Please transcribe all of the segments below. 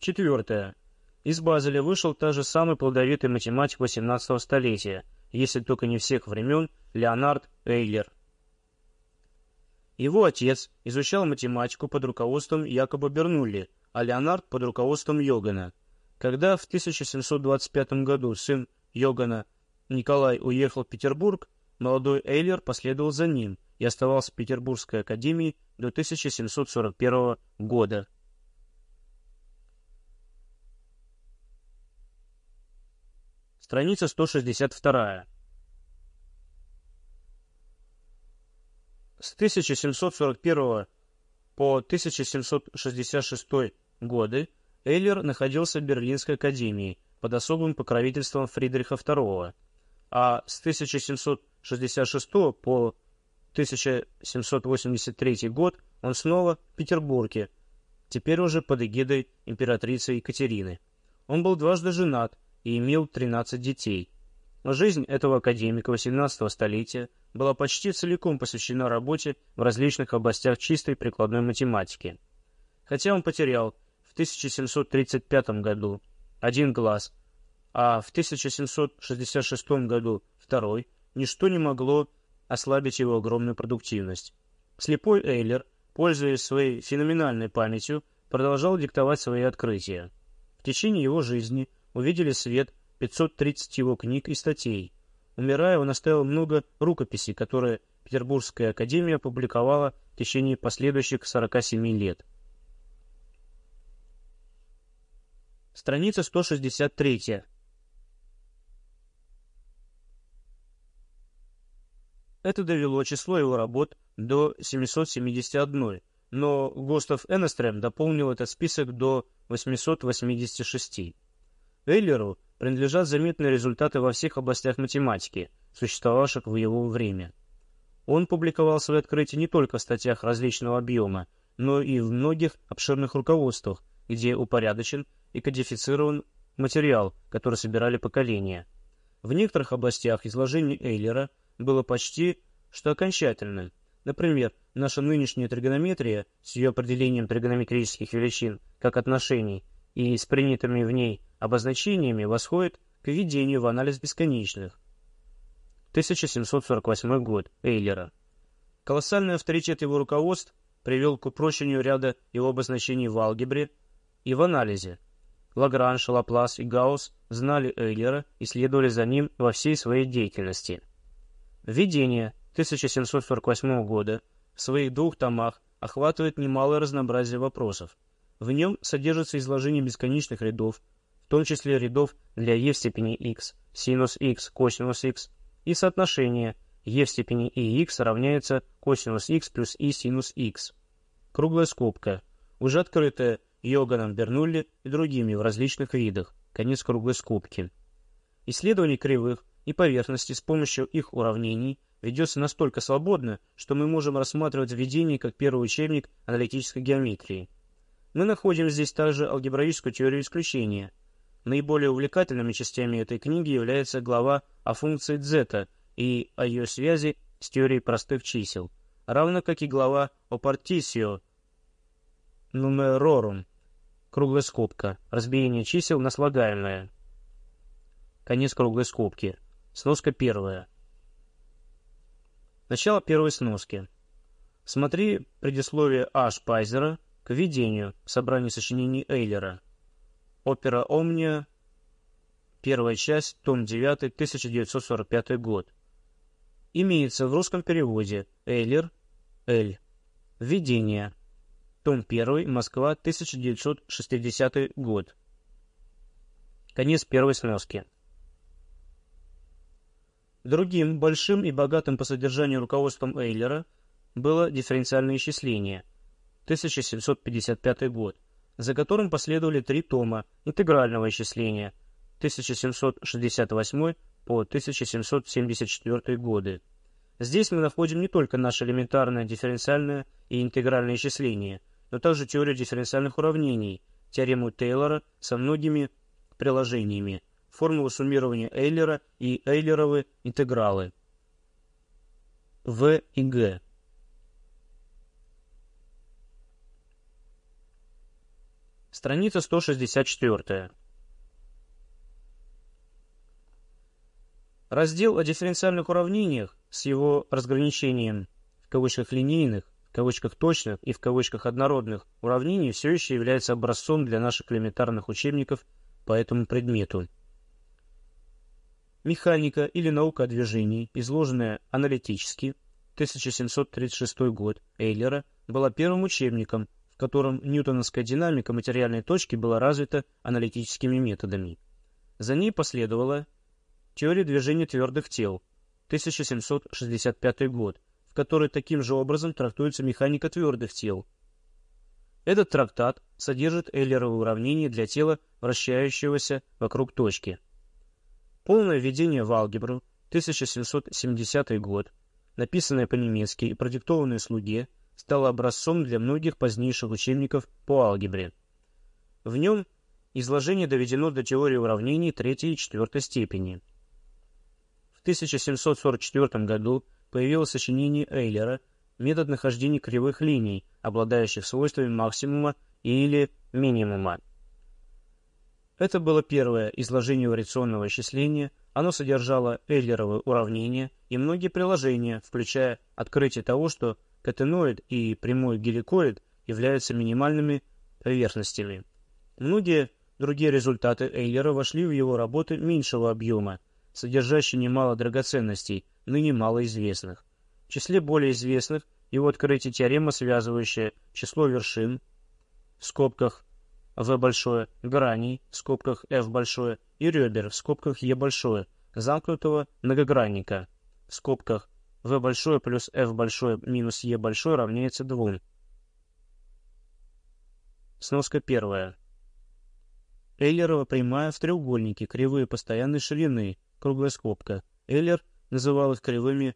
Четвертое. Из Базеля вышел та же самый плодовитый математик XVIII столетия, если только не всех времен, Леонард Эйлер. Его отец изучал математику под руководством Якоба Бернулли, а Леонард под руководством Йогана. Когда в 1725 году сын Йогана Николай уехал в Петербург, молодой Эйлер последовал за ним и оставался в Петербургской академии до 1741 года. Страница 162. С 1741 по 1766 годы Эйлер находился в Берлинской академии под особым покровительством Фридриха II, а с 1766 по 1783 год он снова в Петербурге, теперь уже под эгидой императрицы Екатерины. Он был дважды женат и имел 13 детей. Жизнь этого академика XVIII столетия была почти целиком посвящена работе в различных областях чистой прикладной математики. Хотя он потерял в 1735 году один глаз, а в 1766 году второй, ничто не могло ослабить его огромную продуктивность. Слепой Эйлер, пользуясь своей феноменальной памятью, продолжал диктовать свои открытия. В течение его жизни увидели свет 530 его книг и статей – Умирая, он оставил много рукописей, которые Петербургская академия опубликовала в течение последующих 47 лет. Страница 163. Это довело число его работ до 771, но Гостав Энестрем дополнил этот список до 886. Эйлеру принадлежат заметные результаты во всех областях математики, существовавших в его время. Он публиковал свои открытия не только в статьях различного объема, но и в многих обширных руководствах, где упорядочен и кодифицирован материал, который собирали поколения. В некоторых областях изложение Эйлера было почти что окончательным. Например, наша нынешняя тригонометрия с ее определением тригонометрических величин как отношений и с принятыми в ней обозначениями восходит к введению в анализ бесконечных. 1748 год. Эйлера. Колоссальный авторитет его руководств привел к упрощению ряда его обозначений в алгебре и в анализе. Лагранж, Лаплас и Гаусс знали Эйлера и следовали за ним во всей своей деятельности. Введение 1748 года в своих двух томах охватывает немалое разнообразие вопросов. В нем содержится изложение бесконечных рядов, в том числе рядов для e в степени x, синус x, косинус x, и соотношение e в степени и x равняется косинус x плюс и синус x. Круглая скобка, уже открытая Йоганом Бернулли и другими в различных видах, конец круглой скобки. Исследование кривых и поверхности с помощью их уравнений ведется настолько свободно, что мы можем рассматривать введение как первый учебник аналитической геометрии. Мы находим здесь также алгебраическую теорию исключения, Наиболее увлекательными частями этой книги является глава о функции дзета и о ее связи с теорией простых чисел, равно как и глава о партисио нумерорум, круглая скобка, разбиение чисел на слагаемое. Конец круглой скобки. Сноска первая. Начало первой сноски. Смотри предисловие А. Шпайзера к введению собрания сочинений Эйлера – Опера «Омния», первая часть, том 9, 1945 год. Имеется в русском переводе Эйлер, Эль. Введение. Том 1, Москва, 1960 год. Конец первой сноски. Другим большим и богатым по содержанию руководством Эйлера было дифференциальное исчисление, 1755 год за которым последовали три тома интегрального исчисления 1768 по 1774 годы. Здесь мы находим не только наше элементарное дифференциальное и интегральное исчисление, но также теорию дифференциальных уравнений, теорему Тейлора со многими приложениями, формулу суммирования Эйлера и Эйлеровы интегралы. В и Г. Страница 164. Раздел о дифференциальных уравнениях с его разграничением в кавычках линейных, в кавычках точных и в кавычках однородных уравнений все еще является образцом для наших элементарных учебников по этому предмету. Механика или наука о движении, изложенная аналитически, 1736 год, Эйлера, была первым учебником, котором ньютоновская динамика материальной точки была развита аналитическими методами. За ней последовала теория движения твердых тел, 1765 год, в которой таким же образом трактуется механика твердых тел. Этот трактат содержит Эйлеровы уравнения для тела, вращающегося вокруг точки. Полное введение в алгебру, 1770 год, написанное по-немецки и продиктованное слуге, стало образцом для многих позднейших учебников по алгебре. В нем изложение доведено до теории уравнений третьей и четвертой степени. В 1744 году появилось сочинение Эйлера «Метод нахождения кривых линий, обладающих свойствами максимума или минимума». Это было первое изложение вариационного исчисления, оно содержало Эйлеровы уравнения и многие приложения, включая открытие того, что катеноид и прямой геликоид являются минимальными поверхностями. Многие другие результаты Эйлера вошли в его работы меньшего объема, содержащие немало драгоценностей, ныне малоизвестных. В числе более известных его открытие теорема, связывающая число вершин, в скобках v большое, граней, в скобках f большое, и ребер, в скобках e большое, замкнутого многогранника, в скобках v большое плюс f большое минус e большое равняется 2. Сноска первая. Эйлерова прямая в треугольнике, кривые постоянной ширины, круглая скобка. Эйлер называл их кривыми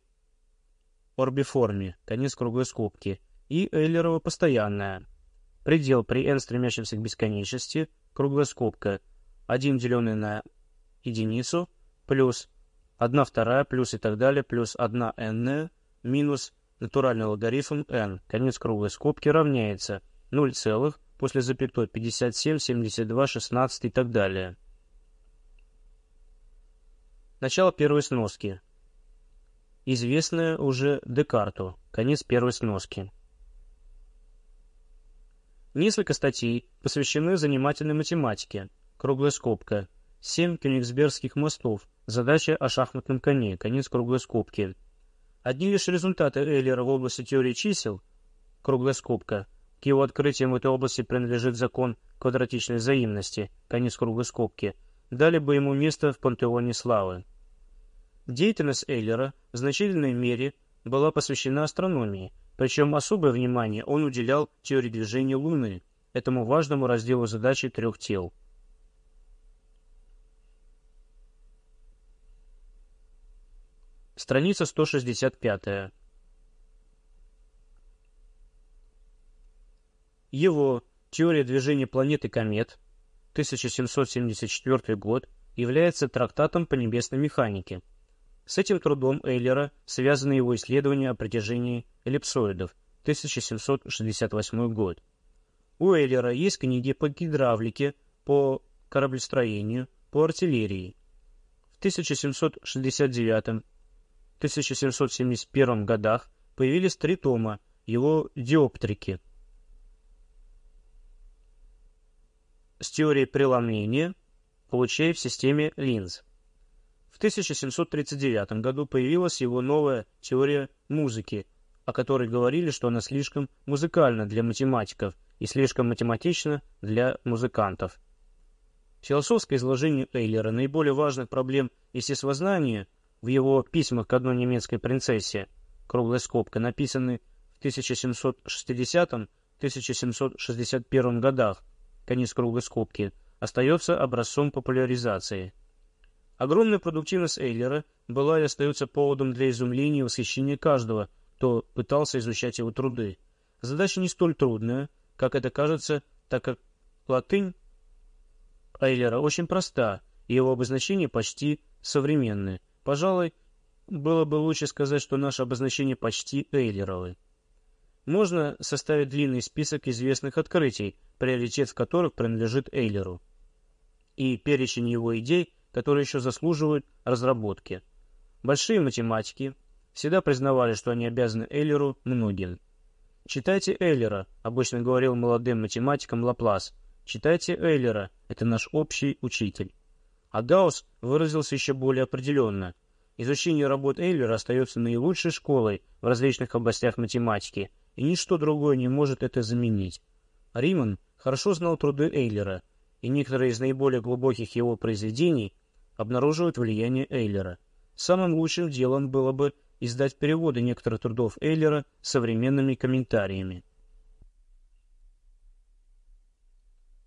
орбиформи, конец круглой скобки, и Эйлерова постоянная. Предел при n стремящемся к бесконечности, круглая скобка, 1 деленный на единицу, плюс 1 вторая, плюс и так далее, плюс 1 n, минус натуральный логарифм n, конец круглой скобки, равняется 0 целых, после запятой 57, 72, 16 и так далее. Начало первой сноски. Известное уже Декарту. Конец первой сноски. Несколько статей посвящены занимательной математике. Круглая скобка. Семь кёнигсбергских мостов. Задача о шахматном коне. Конец круглой скобки. Одни лишь результаты Эйлера в области теории чисел. Круглая скобка. К его открытиям в этой области принадлежит закон квадратичной взаимности. Конец круглой скобки. Дали бы ему место в пантеоне славы. Деятельность Эйлера в значительной мере была посвящена астрономии – причем особое внимание он уделял теории движения Луны, этому важному разделу задачи трех тел. Страница 165. Его «Теория движения планет и комет» 1774 год является трактатом по небесной механике, с этим трудом Эйлера связаны его исследования о притяжении эллипсоидов, 1768 год. У Эйлера есть книги по гидравлике, по кораблестроению, по артиллерии. В 1769-1771 годах появились три тома его диоптрики с теорией преломления, получая в системе линз. В 1739 году появилась его новая теория музыки, о которой говорили, что она слишком музыкальна для математиков и слишком математична для музыкантов. Философское изложение Эйлера наиболее важных проблем естествознания в его письмах к одной немецкой принцессе, круглая скобка, написаны в 1760-1761 годах, конец круглой скобки, остается образцом популяризации. Огромная продуктивность Эйлера была и остается поводом для изумления и восхищения каждого, кто пытался изучать его труды. Задача не столь трудная, как это кажется, так как латынь Эйлера очень проста, и его обозначения почти современные. Пожалуй, было бы лучше сказать, что наши обозначения почти Эйлеровы. Можно составить длинный список известных открытий, приоритет в которых принадлежит Эйлеру, и перечень его идей, которые еще заслуживают разработки. Большие математики всегда признавали, что они обязаны Эйлеру многим. «Читайте Эйлера», — обычно говорил молодым математикам Лаплас. «Читайте Эйлера, это наш общий учитель». А Гаусс выразился еще более определенно. Изучение работ Эйлера остается наилучшей школой в различных областях математики, и ничто другое не может это заменить. Риман хорошо знал труды Эйлера, и некоторые из наиболее глубоких его произведений обнаруживают влияние Эйлера. Самым лучшим делом было бы издать переводы некоторых трудов Эйлера современными комментариями.